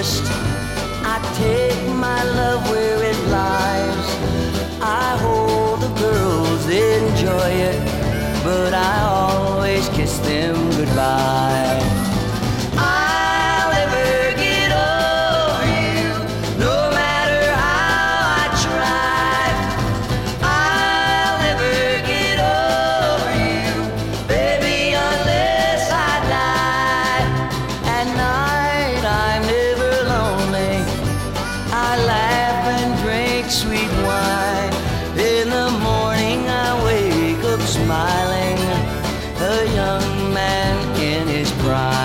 I take my love where it lies. I hold the girls, enjoy it, but I always kiss them goodbye. in his pride.